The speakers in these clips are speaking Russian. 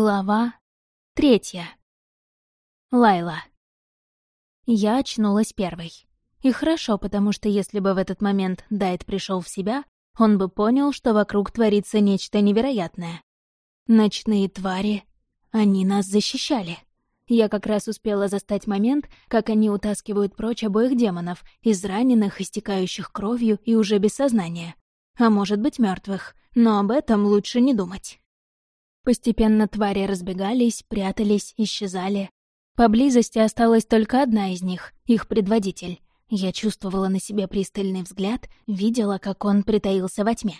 Глава третья. Лайла. Я очнулась первой. И хорошо, потому что если бы в этот момент Дайт пришел в себя, он бы понял, что вокруг творится нечто невероятное. Ночные твари, они нас защищали. Я как раз успела застать момент, как они утаскивают прочь обоих демонов, израненных, истекающих кровью и уже без сознания. А может быть, мертвых, но об этом лучше не думать. Постепенно твари разбегались, прятались, исчезали. Поблизости осталась только одна из них, их предводитель. Я чувствовала на себе пристальный взгляд, видела, как он притаился во тьме.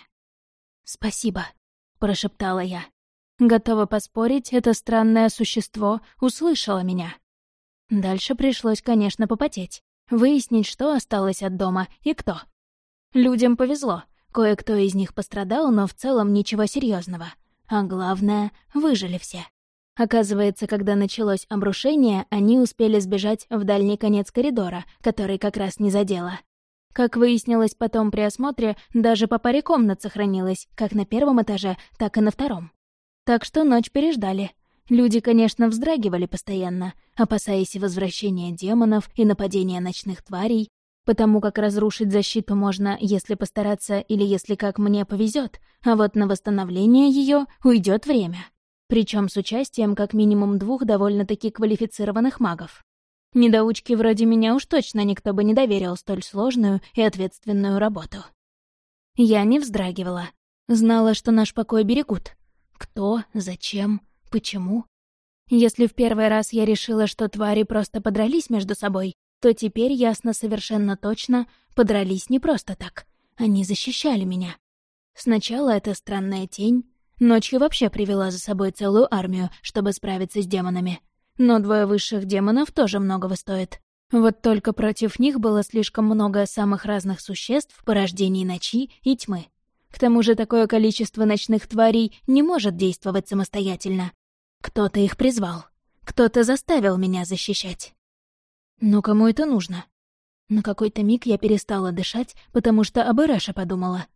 «Спасибо», — прошептала я. Готова поспорить, это странное существо услышало меня. Дальше пришлось, конечно, попотеть. Выяснить, что осталось от дома и кто. Людям повезло. Кое-кто из них пострадал, но в целом ничего серьезного. А главное, выжили все. Оказывается, когда началось обрушение, они успели сбежать в дальний конец коридора, который как раз не задело. Как выяснилось потом при осмотре, даже по паре комнат сохранилось, как на первом этаже, так и на втором. Так что ночь переждали. Люди, конечно, вздрагивали постоянно, опасаясь возвращения демонов и нападения ночных тварей, потому как разрушить защиту можно, если постараться или если как мне повезет, а вот на восстановление ее уйдет время. Причем с участием как минимум двух довольно-таки квалифицированных магов. Недоучки вроде меня уж точно никто бы не доверил столь сложную и ответственную работу. Я не вздрагивала. Знала, что наш покой берегут. Кто, зачем, почему. Если в первый раз я решила, что твари просто подрались между собой, то теперь ясно совершенно точно, подрались не просто так. Они защищали меня. Сначала эта странная тень, ночью вообще привела за собой целую армию, чтобы справиться с демонами. Но двое высших демонов тоже многого стоит. Вот только против них было слишком много самых разных существ, порождений ночи и тьмы. К тому же такое количество ночных тварей не может действовать самостоятельно. Кто-то их призвал, кто-то заставил меня защищать. Но кому это нужно? На какой-то миг я перестала дышать, потому что об Ирэше подумала.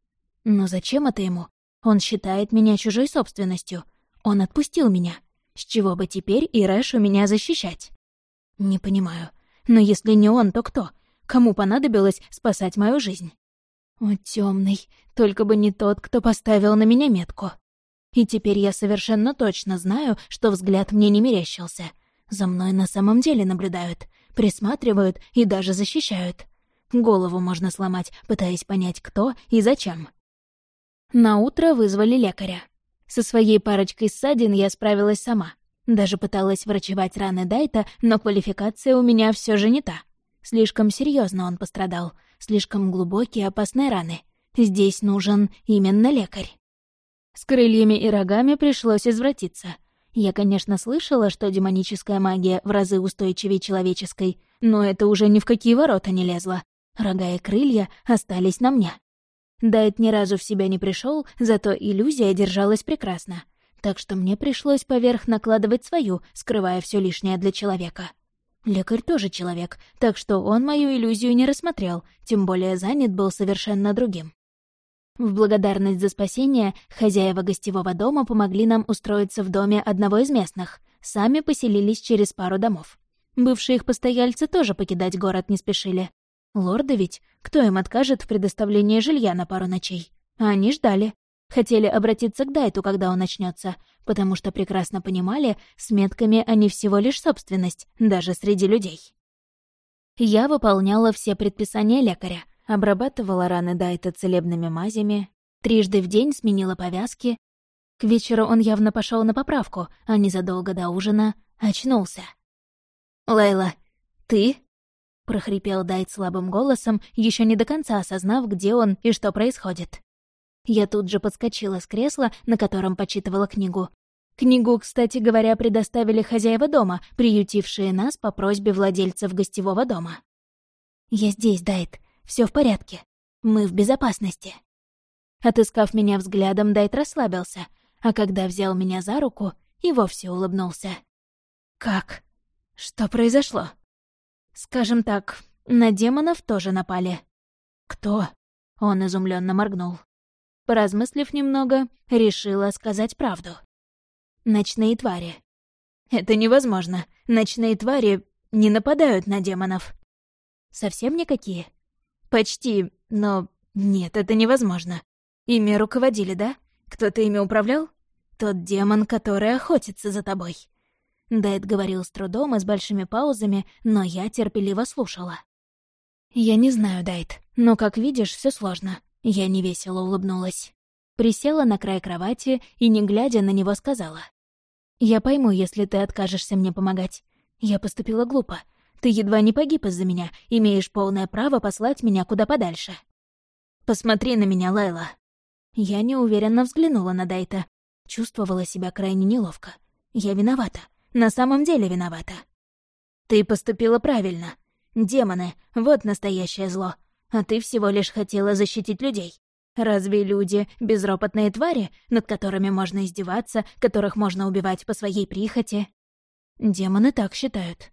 Но зачем это ему? Он считает меня чужой собственностью. Он отпустил меня. С чего бы теперь Ирэшу меня защищать? Не понимаю. Но если не он, то кто? Кому понадобилось спасать мою жизнь? О, темный, только бы не тот, кто поставил на меня метку. И теперь я совершенно точно знаю, что взгляд мне не мерещился. За мной на самом деле наблюдают присматривают и даже защищают. Голову можно сломать, пытаясь понять, кто и зачем. На утро вызвали лекаря. Со своей парочкой ссадин я справилась сама. Даже пыталась врачевать раны Дайта, но квалификация у меня все же не та. Слишком серьезно он пострадал, слишком глубокие опасные раны. Здесь нужен именно лекарь. С крыльями и рогами пришлось извратиться. Я, конечно, слышала, что демоническая магия в разы устойчивее человеческой, но это уже ни в какие ворота не лезло. Рога и крылья остались на мне. Дайт ни разу в себя не пришел, зато иллюзия держалась прекрасно. Так что мне пришлось поверх накладывать свою, скрывая все лишнее для человека. Лекарь тоже человек, так что он мою иллюзию не рассмотрел, тем более занят был совершенно другим. В благодарность за спасение хозяева гостевого дома помогли нам устроиться в доме одного из местных, сами поселились через пару домов. Бывшие их постояльцы тоже покидать город не спешили. Лорды ведь, кто им откажет в предоставлении жилья на пару ночей? Они ждали. Хотели обратиться к Дайту, когда он начнется, потому что прекрасно понимали, с метками они всего лишь собственность, даже среди людей. Я выполняла все предписания лекаря, обрабатывала раны Дайта целебными мазями, трижды в день сменила повязки. К вечеру он явно пошел на поправку, а незадолго до ужина очнулся. «Лайла, ты?» — прохрипел Дайт слабым голосом, еще не до конца осознав, где он и что происходит. Я тут же подскочила с кресла, на котором почитывала книгу. Книгу, кстати говоря, предоставили хозяева дома, приютившие нас по просьбе владельцев гостевого дома. «Я здесь, Дайт все в порядке. Мы в безопасности». Отыскав меня взглядом, Дайт расслабился, а когда взял меня за руку, и вовсе улыбнулся. «Как? Что произошло?» «Скажем так, на демонов тоже напали». «Кто?» — он изумленно моргнул. Поразмыслив немного, решила сказать правду. Ночные твари. Это невозможно. Ночные твари не нападают на демонов. Совсем никакие? Почти, но нет, это невозможно. Ими руководили, да? Кто-то ими управлял? Тот демон, который охотится за тобой. Дайт говорил с трудом и с большими паузами, но я терпеливо слушала. «Я не знаю, Дайт, но, как видишь, все сложно». Я невесело улыбнулась. Присела на край кровати и, не глядя на него, сказала. «Я пойму, если ты откажешься мне помогать. Я поступила глупо. Ты едва не погиб из-за меня, имеешь полное право послать меня куда подальше». «Посмотри на меня, Лайла». Я неуверенно взглянула на Дайта. Чувствовала себя крайне неловко. Я виновата. На самом деле виновата. Ты поступила правильно. Демоны — вот настоящее зло. А ты всего лишь хотела защитить людей. Разве люди — безропотные твари, над которыми можно издеваться, которых можно убивать по своей прихоти? Демоны так считают.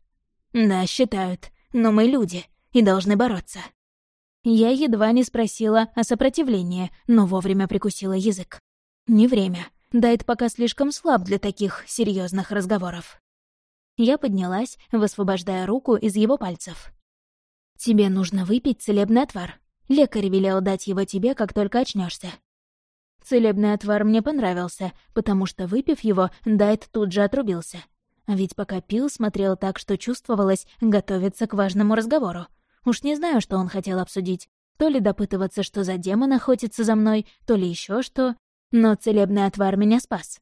Да, считают. Но мы люди и должны бороться. Я едва не спросила о сопротивлении, но вовремя прикусила язык. Не время. Дайт пока слишком слаб для таких серьезных разговоров. Я поднялась, высвобождая руку из его пальцев. «Тебе нужно выпить целебный отвар. Лекарь велел дать его тебе, как только очнешься. Целебный отвар мне понравился, потому что, выпив его, Дайт тут же отрубился. А ведь пока пил, смотрел так, что чувствовалось, готовиться к важному разговору. Уж не знаю, что он хотел обсудить. То ли допытываться, что за демон охотится за мной, то ли еще что. Но целебный отвар меня спас.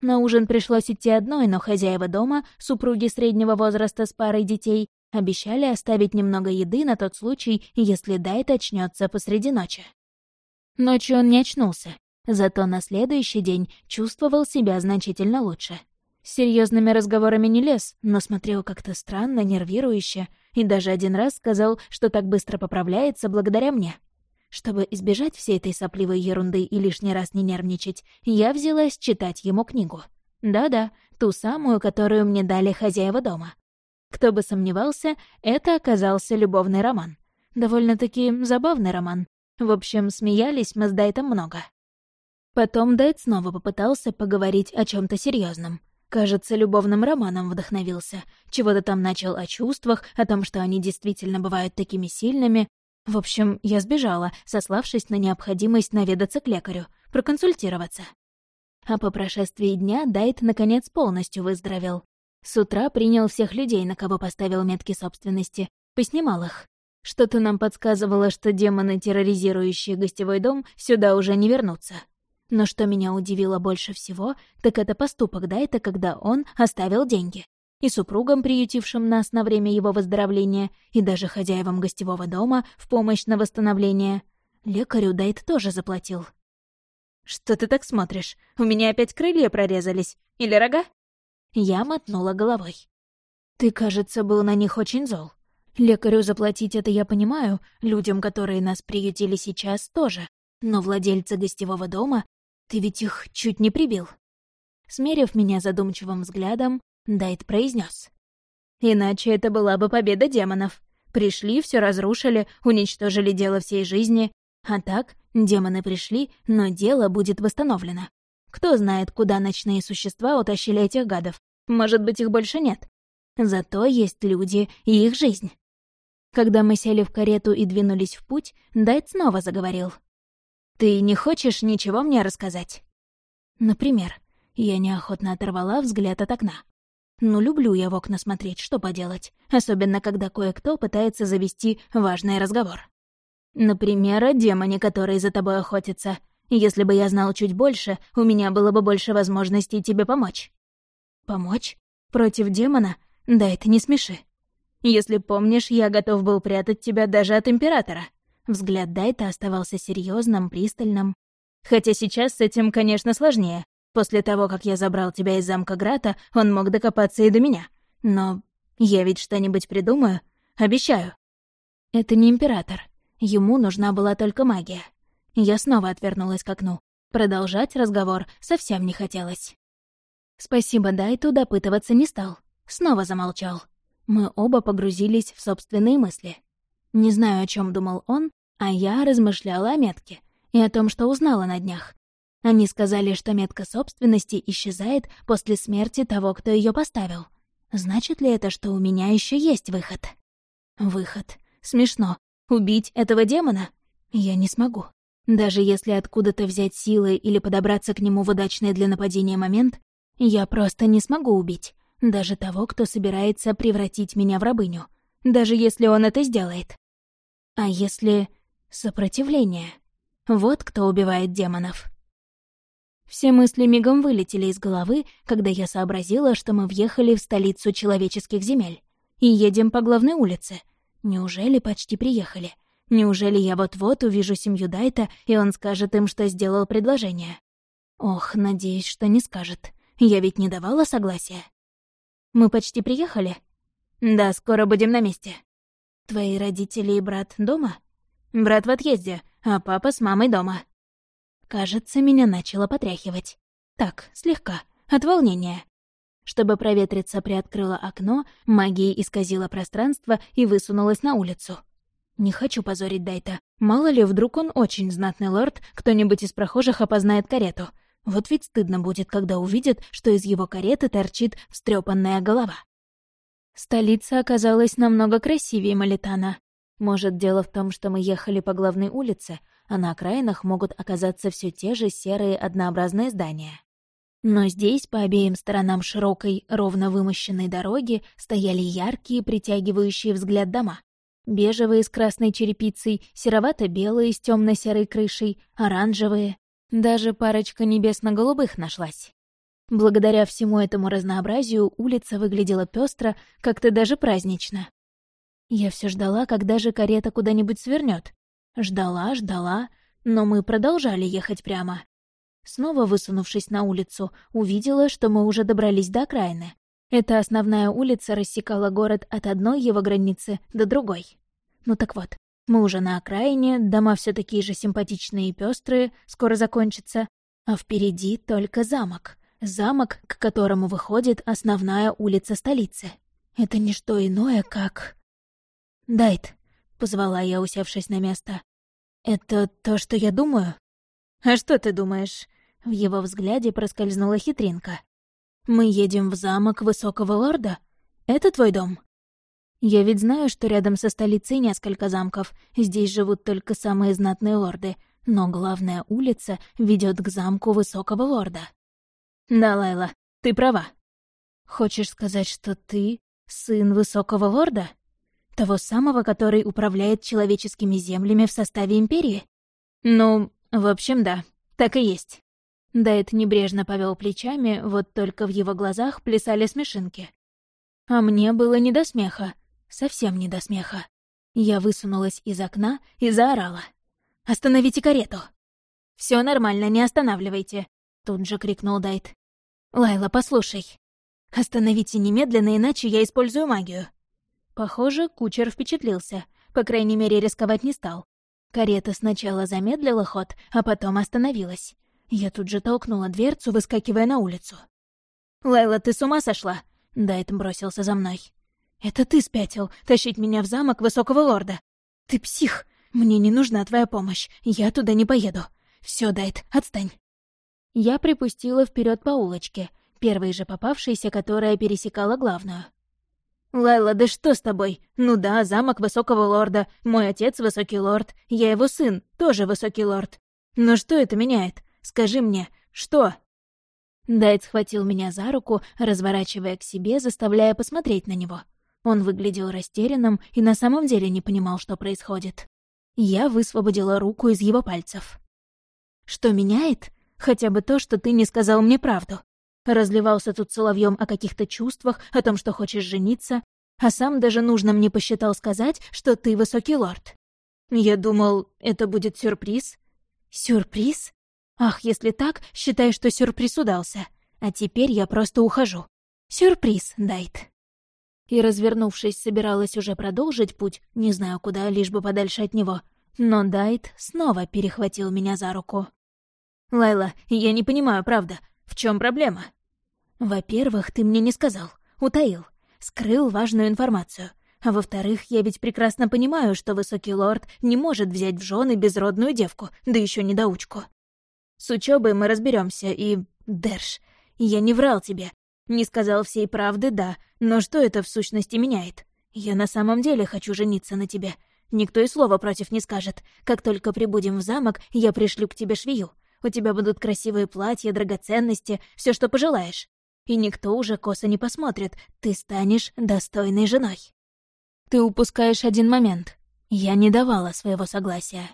На ужин пришлось идти одной, но хозяева дома, супруги среднего возраста с парой детей, обещали оставить немного еды на тот случай, если Дайт очнется посреди ночи. Ночью он не очнулся, зато на следующий день чувствовал себя значительно лучше. С серьезными разговорами не лез, но смотрел как-то странно, нервирующе, и даже один раз сказал, что так быстро поправляется благодаря мне. Чтобы избежать всей этой сопливой ерунды и лишний раз не нервничать, я взялась читать ему книгу. Да-да, ту самую, которую мне дали хозяева дома. Кто бы сомневался, это оказался любовный роман. Довольно-таки забавный роман. В общем, смеялись мы с Дайтом много. Потом Дайт снова попытался поговорить о чем то серьезном. Кажется, любовным романом вдохновился. Чего-то там начал о чувствах, о том, что они действительно бывают такими сильными, в общем, я сбежала, сославшись на необходимость наведаться к лекарю, проконсультироваться. А по прошествии дня Дайт, наконец, полностью выздоровел. С утра принял всех людей, на кого поставил метки собственности, поснимал их. Что-то нам подсказывало, что демоны, терроризирующие гостевой дом, сюда уже не вернутся. Но что меня удивило больше всего, так это поступок Дайта, когда он оставил деньги и супругам, приютившим нас на время его выздоровления, и даже хозяевам гостевого дома в помощь на восстановление. Лекарю Дайт тоже заплатил. «Что ты так смотришь? У меня опять крылья прорезались. Или рога?» Я мотнула головой. «Ты, кажется, был на них очень зол. Лекарю заплатить это я понимаю, людям, которые нас приютили сейчас, тоже. Но владельцы гостевого дома, ты ведь их чуть не прибил». Смерив меня задумчивым взглядом, Дайт произнес. Иначе это была бы победа демонов. Пришли, все разрушили, уничтожили дело всей жизни. А так, демоны пришли, но дело будет восстановлено. Кто знает, куда ночные существа утащили этих гадов. Может быть, их больше нет. Зато есть люди и их жизнь. Когда мы сели в карету и двинулись в путь, Дайт снова заговорил. «Ты не хочешь ничего мне рассказать?» Например, я неохотно оторвала взгляд от окна. Ну, люблю я в окна смотреть, что поделать. Особенно, когда кое-кто пытается завести важный разговор. Например, о демоне, который за тобой охотится. Если бы я знал чуть больше, у меня было бы больше возможностей тебе помочь. Помочь? Против демона? Да это не смеши. Если помнишь, я готов был прятать тебя даже от Императора. Взгляд Дайта оставался серьезным, пристальным. Хотя сейчас с этим, конечно, сложнее. После того, как я забрал тебя из замка Грата, он мог докопаться и до меня. Но я ведь что-нибудь придумаю. Обещаю. Это не император. Ему нужна была только магия. Я снова отвернулась к окну. Продолжать разговор совсем не хотелось. Спасибо Дайту допытываться не стал. Снова замолчал. Мы оба погрузились в собственные мысли. Не знаю, о чем думал он, а я размышляла о метке и о том, что узнала на днях. Они сказали, что метка собственности исчезает после смерти того, кто ее поставил. Значит ли это, что у меня еще есть выход? Выход. Смешно. Убить этого демона? Я не смогу. Даже если откуда-то взять силы или подобраться к нему в удачный для нападения момент, я просто не смогу убить. Даже того, кто собирается превратить меня в рабыню. Даже если он это сделает. А если... сопротивление? Вот кто убивает демонов. Все мысли мигом вылетели из головы, когда я сообразила, что мы въехали в столицу человеческих земель. И едем по главной улице. Неужели почти приехали? Неужели я вот-вот увижу семью Дайта, и он скажет им, что сделал предложение? Ох, надеюсь, что не скажет. Я ведь не давала согласия. Мы почти приехали? Да, скоро будем на месте. Твои родители и брат дома? Брат в отъезде, а папа с мамой дома. Кажется, меня начало потряхивать. Так, слегка, от волнения. Чтобы проветриться, приоткрыла окно, магией исказила пространство и высунулась на улицу. Не хочу позорить Дайта. Мало ли, вдруг он очень знатный лорд, кто-нибудь из прохожих опознает карету. Вот ведь стыдно будет, когда увидит, что из его кареты торчит встрепанная голова. Столица оказалась намного красивее Малитана. Может, дело в том, что мы ехали по главной улице, а на окраинах могут оказаться все те же серые однообразные здания. Но здесь, по обеим сторонам широкой, ровно вымощенной дороги, стояли яркие, притягивающие взгляд дома. Бежевые с красной черепицей, серовато-белые с темно серой крышей, оранжевые. Даже парочка небесно-голубых нашлась. Благодаря всему этому разнообразию улица выглядела пестро, как-то даже празднично. Я все ждала, когда же карета куда-нибудь свернет. Ждала, ждала, но мы продолжали ехать прямо. Снова высунувшись на улицу, увидела, что мы уже добрались до окраины. Эта основная улица рассекала город от одной его границы до другой. Ну так вот, мы уже на окраине, дома все такие же симпатичные и пестрые, скоро закончатся, а впереди только замок. Замок, к которому выходит основная улица столицы. Это не что иное, как... «Дайт», — позвала я, усевшись на место. «Это то, что я думаю?» «А что ты думаешь?» В его взгляде проскользнула хитринка. «Мы едем в замок Высокого Лорда? Это твой дом?» «Я ведь знаю, что рядом со столицей несколько замков, здесь живут только самые знатные лорды, но главная улица ведет к замку Высокого Лорда». «Да, Лайла, ты права». «Хочешь сказать, что ты сын Высокого Лорда? Того самого, который управляет человеческими землями в составе Империи?» «Ну, в общем, да, так и есть». Дайт небрежно повел плечами, вот только в его глазах плясали смешинки. А мне было не до смеха, совсем не до смеха. Я высунулась из окна и заорала. «Остановите карету!» Все нормально, не останавливайте!» Тут же крикнул Дайт. «Лайла, послушай. Остановите немедленно, иначе я использую магию». Похоже, кучер впечатлился. По крайней мере, рисковать не стал. Карета сначала замедлила ход, а потом остановилась. Я тут же толкнула дверцу, выскакивая на улицу. «Лайла, ты с ума сошла?» Дайт бросился за мной. «Это ты спятил, тащить меня в замок высокого лорда. Ты псих. Мне не нужна твоя помощь. Я туда не поеду. Все, Дайт, отстань». Я припустила вперед по улочке, первой же попавшейся, которая пересекала главную. «Лайла, да что с тобой? Ну да, замок высокого лорда, мой отец высокий лорд, я его сын, тоже высокий лорд. Но что это меняет? Скажи мне, что?» Дайт схватил меня за руку, разворачивая к себе, заставляя посмотреть на него. Он выглядел растерянным и на самом деле не понимал, что происходит. Я высвободила руку из его пальцев. «Что меняет? Хотя бы то, что ты не сказал мне правду. Разливался тут соловьем о каких-то чувствах, о том, что хочешь жениться, а сам даже нужно мне посчитал сказать, что ты высокий лорд. Я думал, это будет сюрприз. Сюрприз? Ах, если так, считай, что сюрприз удался. А теперь я просто ухожу. Сюрприз, Дайт. И, развернувшись, собиралась уже продолжить путь, не знаю куда, лишь бы подальше от него. Но Дайт снова перехватил меня за руку. «Лайла, я не понимаю, правда. В чем проблема?» «Во-первых, ты мне не сказал. Утаил. Скрыл важную информацию. А во-вторых, я ведь прекрасно понимаю, что высокий лорд не может взять в жены безродную девку, да еще недоучку. С учебой мы разберемся и... Дерш, я не врал тебе. Не сказал всей правды, да, но что это в сущности меняет? Я на самом деле хочу жениться на тебе. Никто и слова против не скажет. Как только прибудем в замок, я пришлю к тебе швею. У тебя будут красивые платья, драгоценности, все, что пожелаешь. И никто уже косо не посмотрит. Ты станешь достойной женой. Ты упускаешь один момент. Я не давала своего согласия.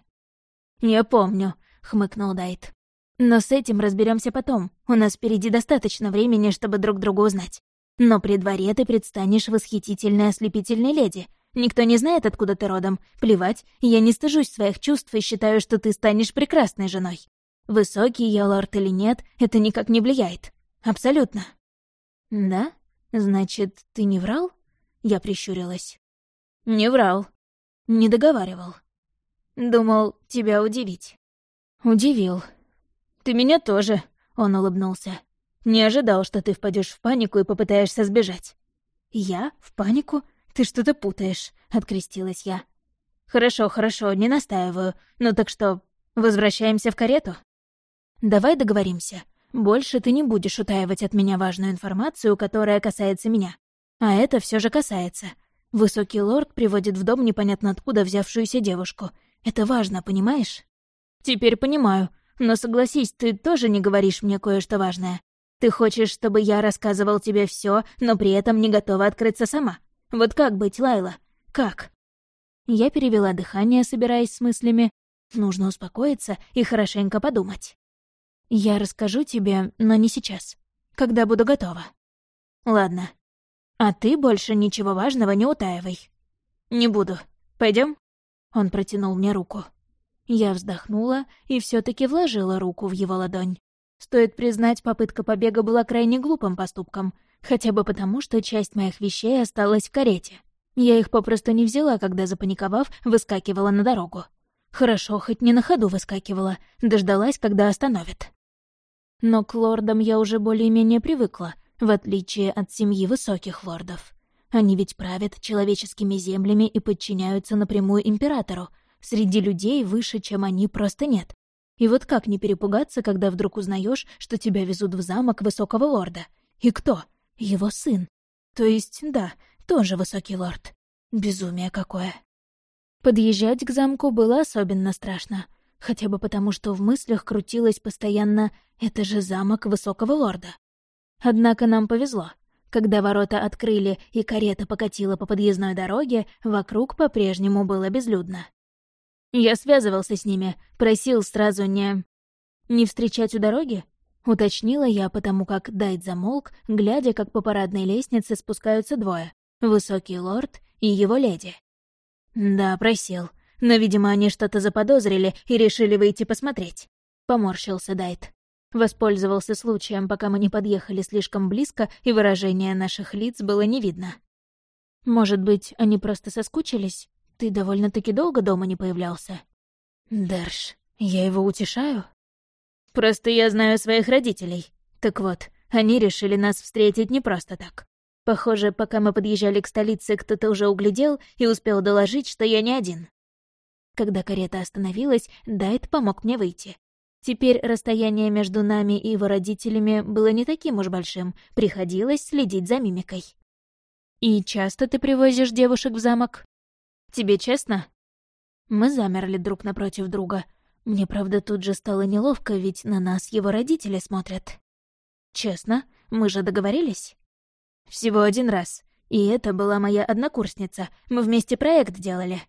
«Я помню», — хмыкнул Дайт. «Но с этим разберемся потом. У нас впереди достаточно времени, чтобы друг друга узнать. Но при дворе ты предстанешь восхитительной ослепительной леди, Никто не знает, откуда ты родом. Плевать, я не стыжусь своих чувств и считаю, что ты станешь прекрасной женой. Высокий я лорд или нет, это никак не влияет. Абсолютно. Да? Значит, ты не врал? Я прищурилась. Не врал. Не договаривал. Думал тебя удивить. Удивил. Ты меня тоже, он улыбнулся. Не ожидал, что ты впадешь в панику и попытаешься сбежать. Я? В панику? «Ты что-то путаешь», — открестилась я. «Хорошо, хорошо, не настаиваю. Ну так что, возвращаемся в карету?» «Давай договоримся. Больше ты не будешь утаивать от меня важную информацию, которая касается меня. А это все же касается. Высокий лорд приводит в дом непонятно откуда взявшуюся девушку. Это важно, понимаешь?» «Теперь понимаю. Но согласись, ты тоже не говоришь мне кое-что важное. Ты хочешь, чтобы я рассказывал тебе все, но при этом не готова открыться сама. Вот как быть, Лайла? Как?» Я перевела дыхание, собираясь с мыслями. Нужно успокоиться и хорошенько подумать. «Я расскажу тебе, но не сейчас. Когда буду готова». «Ладно. А ты больше ничего важного не утаивай». «Не буду. Пойдем? Он протянул мне руку. Я вздохнула и все таки вложила руку в его ладонь. Стоит признать, попытка побега была крайне глупым поступком, Хотя бы потому, что часть моих вещей осталась в карете. Я их попросту не взяла, когда, запаниковав, выскакивала на дорогу. Хорошо, хоть не на ходу выскакивала, дождалась, когда остановят. Но к лордам я уже более-менее привыкла, в отличие от семьи высоких лордов. Они ведь правят человеческими землями и подчиняются напрямую императору. Среди людей выше, чем они, просто нет. И вот как не перепугаться, когда вдруг узнаешь, что тебя везут в замок высокого лорда? И кто? Его сын. То есть, да, тоже высокий лорд. Безумие какое. Подъезжать к замку было особенно страшно. Хотя бы потому, что в мыслях крутилось постоянно «это же замок высокого лорда». Однако нам повезло. Когда ворота открыли и карета покатила по подъездной дороге, вокруг по-прежнему было безлюдно. Я связывался с ними, просил сразу не... Не встречать у дороги? Уточнила я, потому как Дайт замолк, глядя, как по парадной лестнице спускаются двое — высокий лорд и его леди. «Да, просил. Но, видимо, они что-то заподозрили и решили выйти посмотреть». Поморщился Дайт. Воспользовался случаем, пока мы не подъехали слишком близко, и выражение наших лиц было не видно. «Может быть, они просто соскучились? Ты довольно-таки долго дома не появлялся?» «Дерш, я его утешаю?» Просто я знаю своих родителей. Так вот, они решили нас встретить не просто так. Похоже, пока мы подъезжали к столице, кто-то уже углядел и успел доложить, что я не один. Когда карета остановилась, Дайт помог мне выйти. Теперь расстояние между нами и его родителями было не таким уж большим, приходилось следить за мимикой. «И часто ты привозишь девушек в замок?» «Тебе честно?» Мы замерли друг напротив друга. Мне, правда, тут же стало неловко, ведь на нас его родители смотрят. Честно, мы же договорились? Всего один раз. И это была моя однокурсница. Мы вместе проект делали.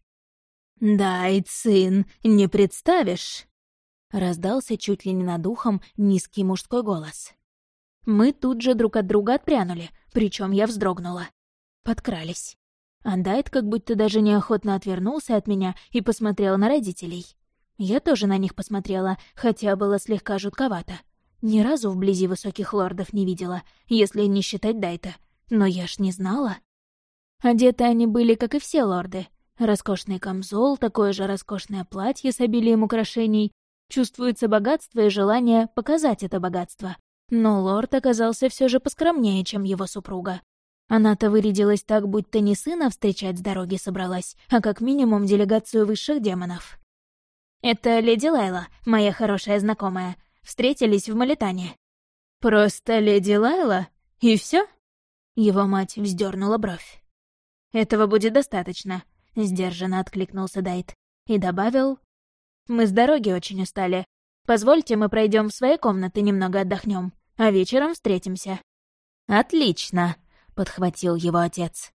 «Дай, сын, не представишь!» Раздался чуть ли не над ухом низкий мужской голос. Мы тут же друг от друга отпрянули, причем я вздрогнула. Подкрались. Андайт как будто даже неохотно отвернулся от меня и посмотрел на родителей. Я тоже на них посмотрела, хотя было слегка жутковато. Ни разу вблизи высоких лордов не видела, если не считать Дайта. Но я ж не знала. Одеты они были, как и все лорды. Роскошный камзол, такое же роскошное платье с обилием украшений. Чувствуется богатство и желание показать это богатство. Но лорд оказался все же поскромнее, чем его супруга. Она-то вырядилась так, будто не сына встречать с дороги собралась, а как минимум делегацию высших демонов. «Это леди Лайла, моя хорошая знакомая. встретились в Малитане». «Просто леди Лайла? И все? Его мать вздернула бровь. «Этого будет достаточно», — сдержанно откликнулся Дайт. И добавил... «Мы с дороги очень устали. Позвольте, мы пройдем в свои комнаты, немного отдохнем, а вечером встретимся». «Отлично», — подхватил его отец.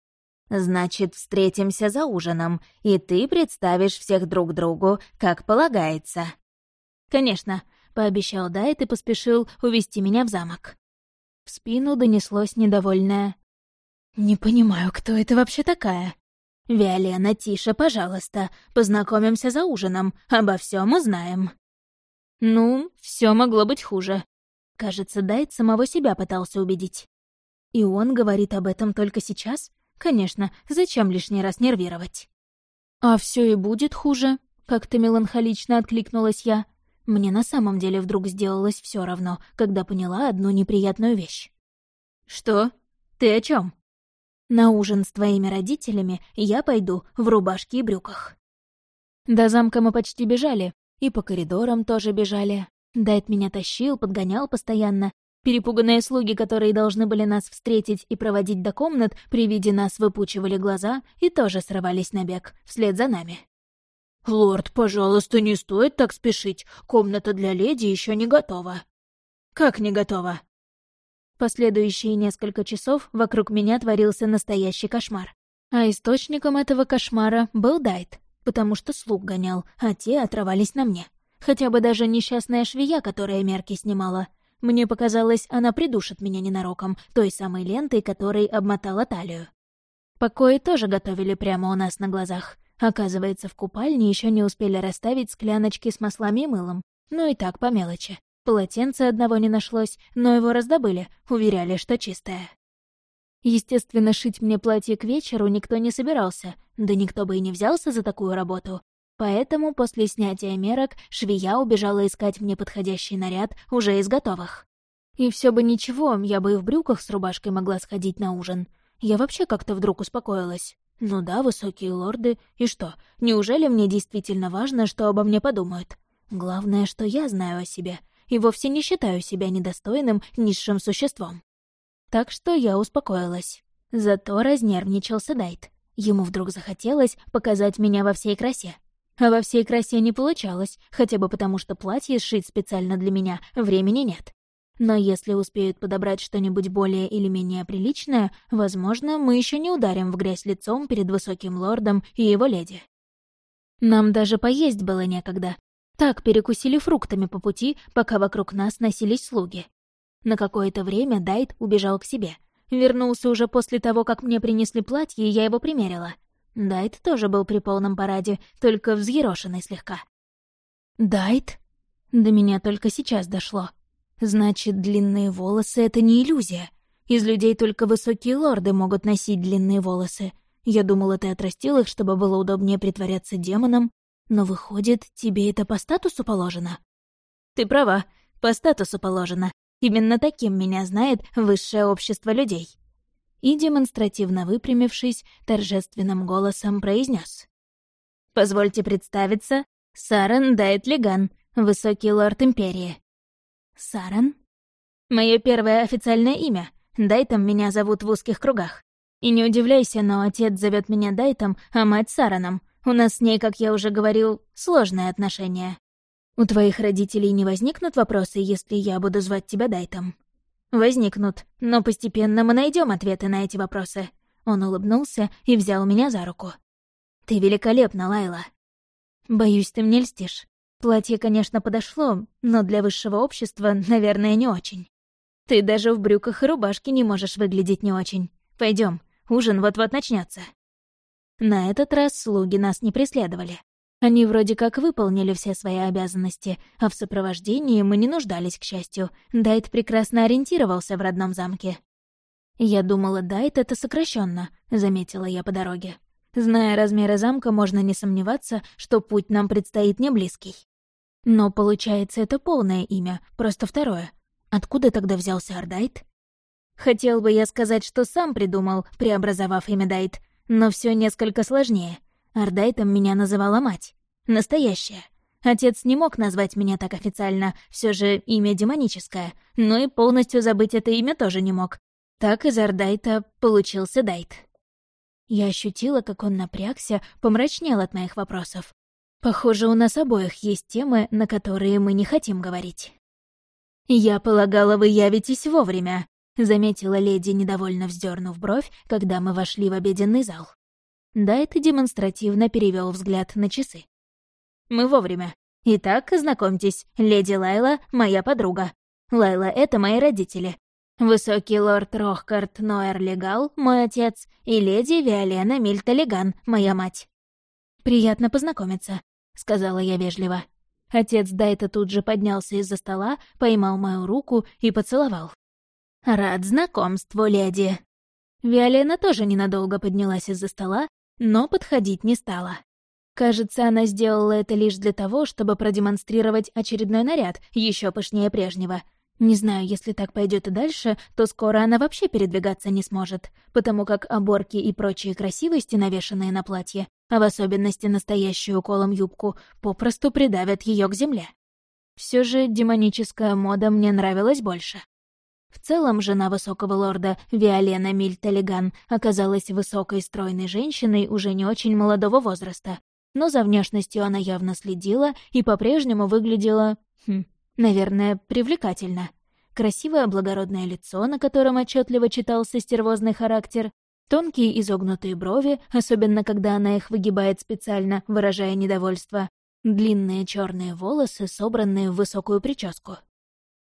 «Значит, встретимся за ужином, и ты представишь всех друг другу, как полагается». «Конечно», — пообещал Дайт и поспешил увести меня в замок. В спину донеслось недовольное. «Не понимаю, кто это вообще такая?» «Виолена, тише, пожалуйста. Познакомимся за ужином. Обо всем узнаем». Ну, все могло быть хуже. Кажется, Дайт самого себя пытался убедить. И он говорит об этом только сейчас? Конечно, зачем лишний раз нервировать? А все и будет хуже, как-то меланхолично откликнулась я. Мне на самом деле вдруг сделалось все равно, когда поняла одну неприятную вещь. Что? Ты о чем? На ужин с твоими родителями я пойду в рубашке и брюках. До замка мы почти бежали, и по коридорам тоже бежали. Дайт меня тащил, подгонял постоянно. Перепуганные слуги, которые должны были нас встретить и проводить до комнат, при виде нас выпучивали глаза и тоже срывались на бег, вслед за нами. «Лорд, пожалуйста, не стоит так спешить. Комната для леди еще не готова». «Как не готова?» Последующие несколько часов вокруг меня творился настоящий кошмар. А источником этого кошмара был Дайт потому что слуг гонял, а те отрывались на мне. Хотя бы даже несчастная швея, которая мерки снимала. Мне показалось, она придушит меня ненароком, той самой лентой, которой обмотала талию. Покои тоже готовили прямо у нас на глазах. Оказывается, в купальне еще не успели расставить скляночки с маслами и мылом. Ну и так, по мелочи. Полотенца одного не нашлось, но его раздобыли, уверяли, что чистое. Естественно, шить мне платье к вечеру никто не собирался, да никто бы и не взялся за такую работу. Поэтому после снятия мерок швея убежала искать мне подходящий наряд уже из готовых. И все бы ничего, я бы и в брюках с рубашкой могла сходить на ужин. Я вообще как-то вдруг успокоилась. Ну да, высокие лорды, и что, неужели мне действительно важно, что обо мне подумают? Главное, что я знаю о себе, и вовсе не считаю себя недостойным низшим существом. Так что я успокоилась. Зато разнервничался Дайт. Ему вдруг захотелось показать меня во всей красе. А во всей красе не получалось, хотя бы потому, что платье сшить специально для меня времени нет. Но если успеют подобрать что-нибудь более или менее приличное, возможно, мы еще не ударим в грязь лицом перед высоким лордом и его леди. Нам даже поесть было некогда. Так перекусили фруктами по пути, пока вокруг нас носились слуги. На какое-то время Дайт убежал к себе. Вернулся уже после того, как мне принесли платье, и я его примерила. Дайт тоже был при полном параде, только взъерошенный слегка. «Дайт?» До меня только сейчас дошло. Значит, длинные волосы — это не иллюзия. Из людей только высокие лорды могут носить длинные волосы. Я думала, ты отрастил их, чтобы было удобнее притворяться демоном, но выходит, тебе это по статусу положено? Ты права, по статусу положено. Именно таким меня знает высшее общество людей. И, демонстративно выпрямившись, торжественным голосом произнес: «Позвольте представиться, Сарен Дайтлиган, высокий лорд Империи». «Сарен?» «Мое первое официальное имя. Дайтом меня зовут в узких кругах. И не удивляйся, но отец зовет меня Дайтом, а мать Сараном. У нас с ней, как я уже говорил, сложные отношения. «У твоих родителей не возникнут вопросы, если я буду звать тебя Дайтом?» «Возникнут, но постепенно мы найдем ответы на эти вопросы». Он улыбнулся и взял меня за руку. «Ты великолепна, Лайла». «Боюсь, ты мне льстишь. Платье, конечно, подошло, но для высшего общества, наверное, не очень. Ты даже в брюках и рубашке не можешь выглядеть не очень. Пойдем, ужин вот-вот начнется. На этот раз слуги нас не преследовали. Они вроде как выполнили все свои обязанности, а в сопровождении мы не нуждались, к счастью. Дайт прекрасно ориентировался в родном замке. «Я думала, Дайт — это сокращенно, заметила я по дороге. Зная размеры замка, можно не сомневаться, что путь нам предстоит не близкий. Но, получается, это полное имя, просто второе. Откуда тогда взялся Ардайт? Хотел бы я сказать, что сам придумал, преобразовав имя Дайт, но все несколько сложнее — Ардайтом меня называла мать. Настоящая. Отец не мог назвать меня так официально, все же имя демоническое, но и полностью забыть это имя тоже не мог. Так из Ардайта получился Дайт. Я ощутила, как он напрягся, помрачнел от моих вопросов. Похоже, у нас обоих есть темы, на которые мы не хотим говорить. «Я полагала, вы явитесь вовремя», — заметила леди, недовольно вздернув бровь, когда мы вошли в обеденный зал. Дайт демонстративно перевел взгляд на часы. «Мы вовремя. Итак, знакомьтесь, леди Лайла — моя подруга. Лайла — это мои родители. Высокий лорд Рохкарт Ноэр Легал — мой отец, и леди Виолена Мильта Леган — моя мать. «Приятно познакомиться», — сказала я вежливо. Отец Дайта тут же поднялся из-за стола, поймал мою руку и поцеловал. «Рад знакомству, леди!» Виолена тоже ненадолго поднялась из-за стола, но подходить не стала. Кажется, она сделала это лишь для того, чтобы продемонстрировать очередной наряд, еще пышнее прежнего. Не знаю, если так пойдет и дальше, то скоро она вообще передвигаться не сможет, потому как оборки и прочие красивости, навешанные на платье, а в особенности настоящую уколом юбку, попросту придавят ее к земле. Все же демоническая мода мне нравилась больше. В целом, жена высокого лорда Виолена Мильталиган оказалась высокой стройной женщиной уже не очень молодого возраста, но за внешностью она явно следила и по-прежнему выглядела, хм, наверное, привлекательно. Красивое благородное лицо, на котором отчетливо читался стервозный характер, тонкие изогнутые брови, особенно когда она их выгибает специально, выражая недовольство, длинные черные волосы, собранные в высокую прическу.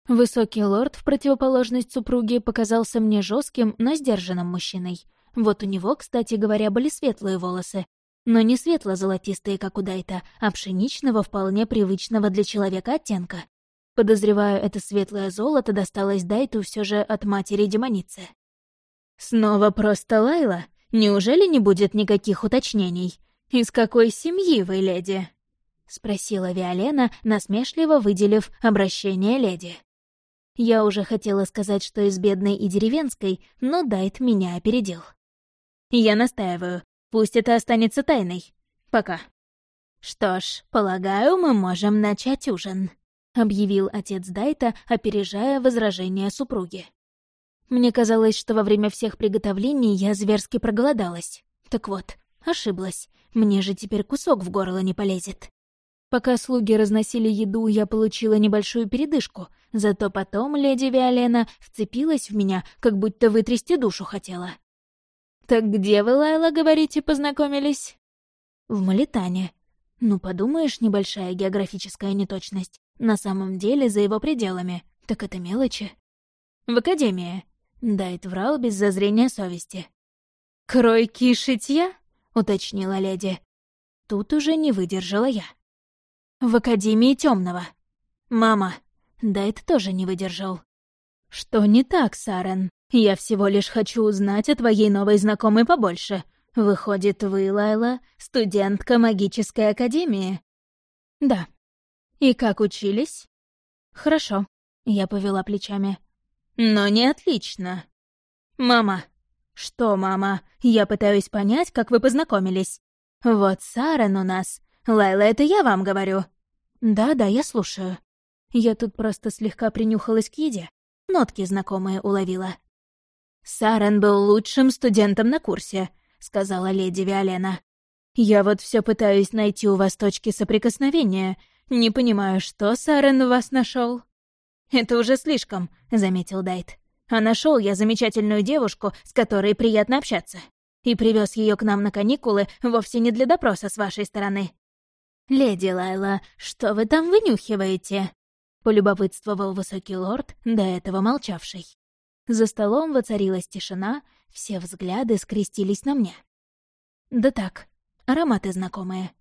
Высокий лорд, в противоположность супруге, показался мне жестким, но сдержанным мужчиной. Вот у него, кстати говоря, были светлые волосы, но не светло-золотистые, как у Дайта, а пшеничного, вполне привычного для человека оттенка. Подозреваю, это светлое золото досталось Дайту все же от матери-демоницы. «Снова просто Лайла? Неужели не будет никаких уточнений? Из какой семьи вы, леди?» — спросила Виолена, насмешливо выделив обращение леди. Я уже хотела сказать, что из бедной и деревенской, но Дайт меня опередил. Я настаиваю. Пусть это останется тайной. Пока. Что ж, полагаю, мы можем начать ужин, объявил отец Дайта, опережая возражения супруги. Мне казалось, что во время всех приготовлений я зверски проголодалась. Так вот, ошиблась. Мне же теперь кусок в горло не полезет. Пока слуги разносили еду, я получила небольшую передышку, зато потом леди Виолена вцепилась в меня, как будто вытрясти душу хотела. «Так где вы, Лайла, говорите, познакомились?» «В Малитане. Ну, подумаешь, небольшая географическая неточность. На самом деле, за его пределами. Так это мелочи». «В Академии». Дайт врал без зазрения совести. «Кройки шитья?» — уточнила леди. Тут уже не выдержала я. В Академии Темного. Мама. Да это тоже не выдержал. Что не так, Сарен? Я всего лишь хочу узнать о твоей новой знакомой побольше. Выходит, вы, Лайла, студентка магической академии? Да. И как учились? Хорошо. Я повела плечами. Но не отлично. Мама. Что, мама? Я пытаюсь понять, как вы познакомились. Вот Сарен у нас «Лайла, это я вам говорю». «Да-да, я слушаю». Я тут просто слегка принюхалась к еде. Нотки знакомые уловила. «Сарен был лучшим студентом на курсе», — сказала леди Виолена. «Я вот все пытаюсь найти у вас точки соприкосновения. Не понимаю, что Сарен у вас нашел. «Это уже слишком», — заметил Дайт. «А нашел я замечательную девушку, с которой приятно общаться. И привез ее к нам на каникулы вовсе не для допроса с вашей стороны. «Леди Лайла, что вы там вынюхиваете?» — полюбопытствовал высокий лорд, до этого молчавший. За столом воцарилась тишина, все взгляды скрестились на мне. «Да так, ароматы знакомые».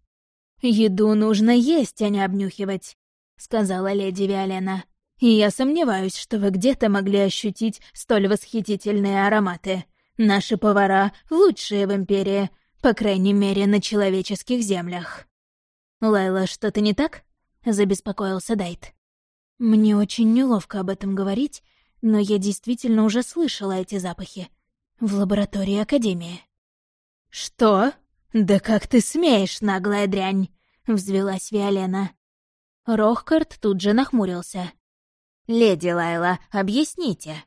«Еду нужно есть, а не обнюхивать», — сказала леди Виолена. «И я сомневаюсь, что вы где-то могли ощутить столь восхитительные ароматы. Наши повара — лучшие в Империи, по крайней мере, на человеческих землях». «Лайла, что-то не так?» — забеспокоился Дайт. «Мне очень неловко об этом говорить, но я действительно уже слышала эти запахи. В лаборатории Академии». «Что? Да как ты смеешь, наглая дрянь!» — взвелась Виолена. Рохкарт тут же нахмурился. «Леди Лайла, объясните».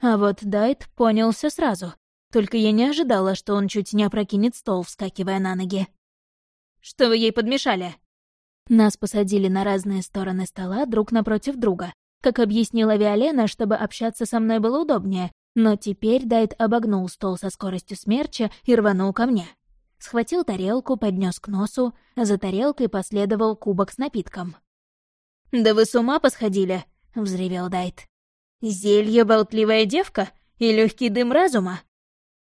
А вот Дайт понял все сразу. Только я не ожидала, что он чуть не опрокинет стол, вскакивая на ноги. «Что вы ей подмешали?» Нас посадили на разные стороны стола друг напротив друга. Как объяснила Виолена, чтобы общаться со мной было удобнее, но теперь Дайт обогнул стол со скоростью смерча и рванул ко мне. Схватил тарелку, поднес к носу, а за тарелкой последовал кубок с напитком. «Да вы с ума посходили!» — взревел Дайт. «Зелье болтливая девка и легкий дым разума?»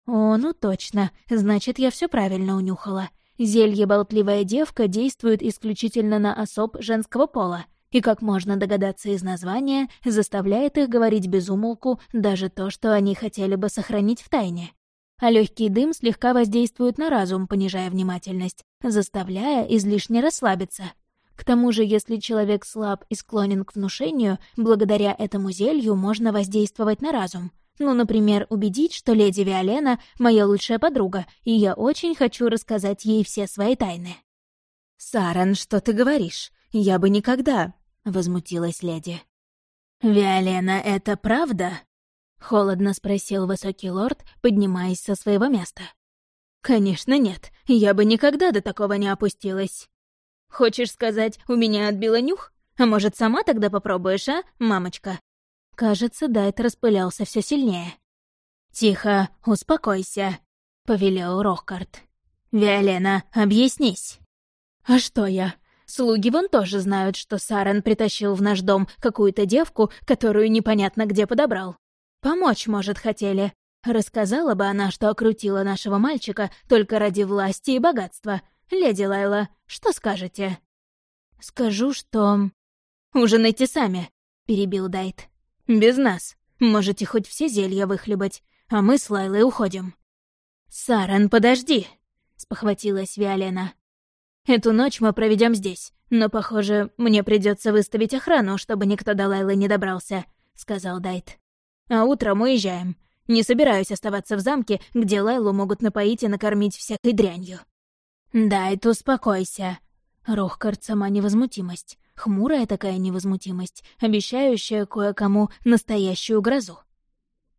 «О, ну точно, значит, я все правильно унюхала. Зелье «Болтливая девка» действует исключительно на особ женского пола, и, как можно догадаться из названия, заставляет их говорить без умолку даже то, что они хотели бы сохранить в тайне. А легкий дым слегка воздействует на разум, понижая внимательность, заставляя излишне расслабиться. К тому же, если человек слаб и склонен к внушению, благодаря этому зелью можно воздействовать на разум — ну, например, убедить, что леди Виолена — моя лучшая подруга, и я очень хочу рассказать ей все свои тайны. «Саран, что ты говоришь? Я бы никогда...» — возмутилась леди. «Виолена, это правда?» — холодно спросил высокий лорд, поднимаясь со своего места. «Конечно нет, я бы никогда до такого не опустилась. Хочешь сказать, у меня отбило нюх? А может, сама тогда попробуешь, а, мамочка?» Кажется, Дайт распылялся все сильнее. «Тихо, успокойся», — повелел Рохкарт. «Виолена, объяснись». «А что я? Слуги вон тоже знают, что Сарен притащил в наш дом какую-то девку, которую непонятно где подобрал. Помочь, может, хотели. Рассказала бы она, что окрутила нашего мальчика только ради власти и богатства. Леди Лайла, что скажете?» «Скажу, что...» «Ужинайте сами», — перебил Дайт. Без нас. Можете хоть все зелья выхлебать, а мы с Лайлой уходим». «Саран, подожди!» — спохватилась Виолена. «Эту ночь мы проведем здесь, но, похоже, мне придется выставить охрану, чтобы никто до Лайлы не добрался», — сказал Дайт. «А утром уезжаем. Не собираюсь оставаться в замке, где Лайлу могут напоить и накормить всякой дрянью». «Дайт, успокойся». Рохкард сама невозмутимость. Хмурая такая невозмутимость, обещающая кое-кому настоящую грозу.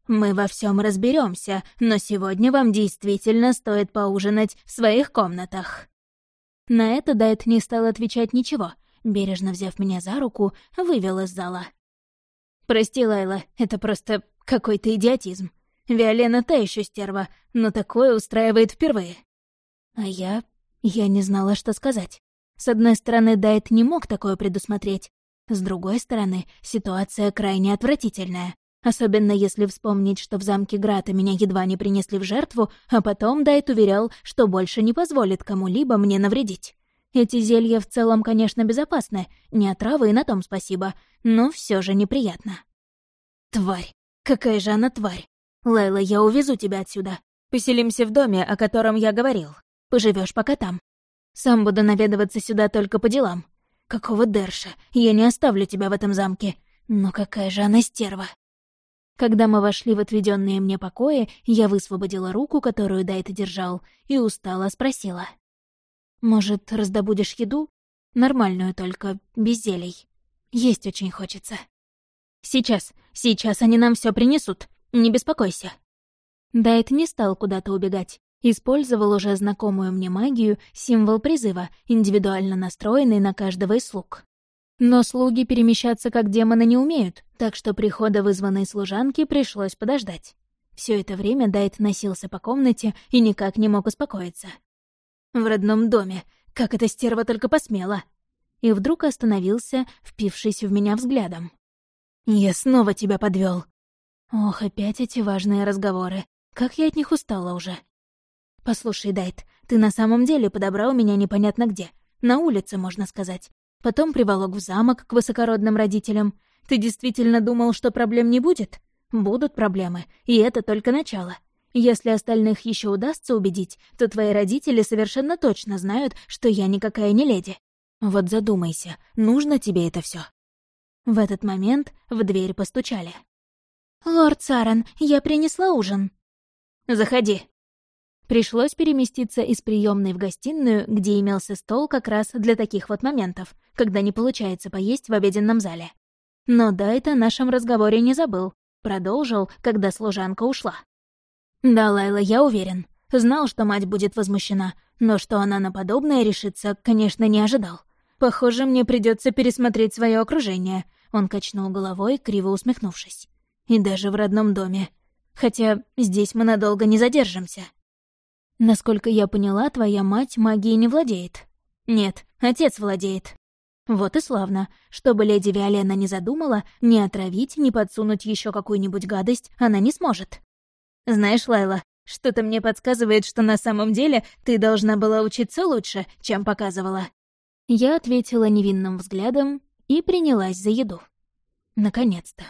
«Мы во всем разберемся, но сегодня вам действительно стоит поужинать в своих комнатах». На это Дайт не стал отвечать ничего, бережно взяв меня за руку, вывел из зала. «Прости, Лайла, это просто какой-то идиотизм. Виолена та еще стерва, но такое устраивает впервые». А я... я не знала, что сказать. С одной стороны, Дайт не мог такое предусмотреть. С другой стороны, ситуация крайне отвратительная. Особенно если вспомнить, что в замке Грата меня едва не принесли в жертву, а потом Дайт уверял, что больше не позволит кому-либо мне навредить. Эти зелья в целом, конечно, безопасны, не отравы и на том спасибо, но все же неприятно. Тварь! Какая же она тварь! Лайла, я увезу тебя отсюда. Поселимся в доме, о котором я говорил. Поживешь пока там. Сам буду наведываться сюда только по делам. Какого Дерша? Я не оставлю тебя в этом замке. Но какая же она стерва!» Когда мы вошли в отведенные мне покои, я высвободила руку, которую Дайта держал, и устало спросила. «Может, раздобудешь еду? Нормальную только, без зелий. Есть очень хочется». «Сейчас, сейчас они нам все принесут, не беспокойся». Дайт не стал куда-то убегать. Использовал уже знакомую мне магию, символ призыва, индивидуально настроенный на каждого из слуг. Но слуги перемещаться как демоны не умеют, так что прихода вызванной служанки пришлось подождать. Все это время Дайт носился по комнате и никак не мог успокоиться. В родном доме, как эта стерва только посмела. И вдруг остановился, впившись в меня взглядом. «Я снова тебя подвел. Ох, опять эти важные разговоры. Как я от них устала уже. «Послушай, Дайт, ты на самом деле подобрал меня непонятно где. На улице, можно сказать. Потом приволок в замок к высокородным родителям. Ты действительно думал, что проблем не будет? Будут проблемы, и это только начало. Если остальных еще удастся убедить, то твои родители совершенно точно знают, что я никакая не леди. Вот задумайся, нужно тебе это все. В этот момент в дверь постучали. «Лорд Саран, я принесла ужин». «Заходи», Пришлось переместиться из приемной в гостиную, где имелся стол как раз для таких вот моментов, когда не получается поесть в обеденном зале. Но Дайт о нашем разговоре не забыл. Продолжил, когда служанка ушла. «Да, Лайла, я уверен. Знал, что мать будет возмущена, но что она на подобное решится, конечно, не ожидал. Похоже, мне придется пересмотреть свое окружение», — он качнул головой, криво усмехнувшись. «И даже в родном доме. Хотя здесь мы надолго не задержимся». «Насколько я поняла, твоя мать магией не владеет». «Нет, отец владеет». Вот и славно. Чтобы леди Виолена не задумала, не отравить, не подсунуть еще какую-нибудь гадость она не сможет. Знаешь, Лайла, что-то мне подсказывает, что на самом деле ты должна была учиться лучше, чем показывала. Я ответила невинным взглядом и принялась за еду. Наконец-то.